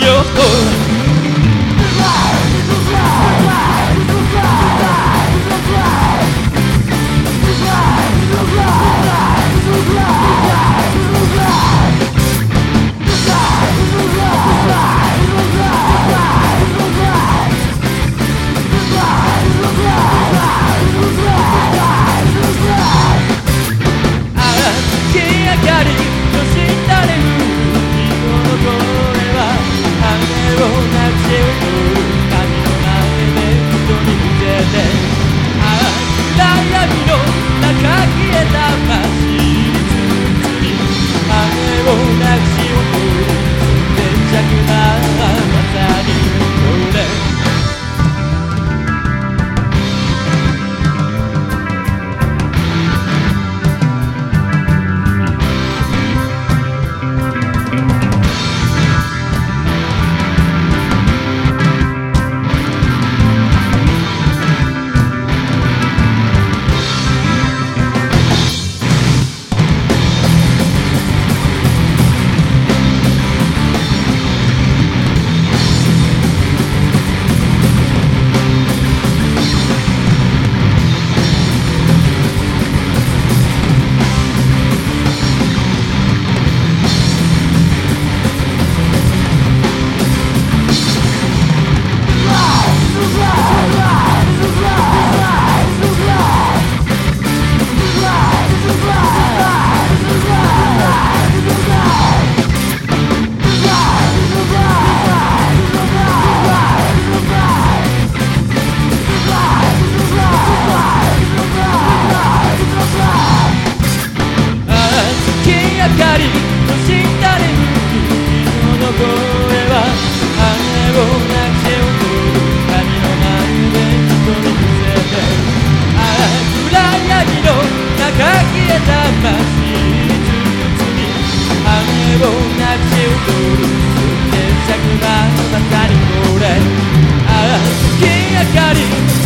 哟。嗬たをなしちを通る。沈着なあなにこれ。ああ月明かり。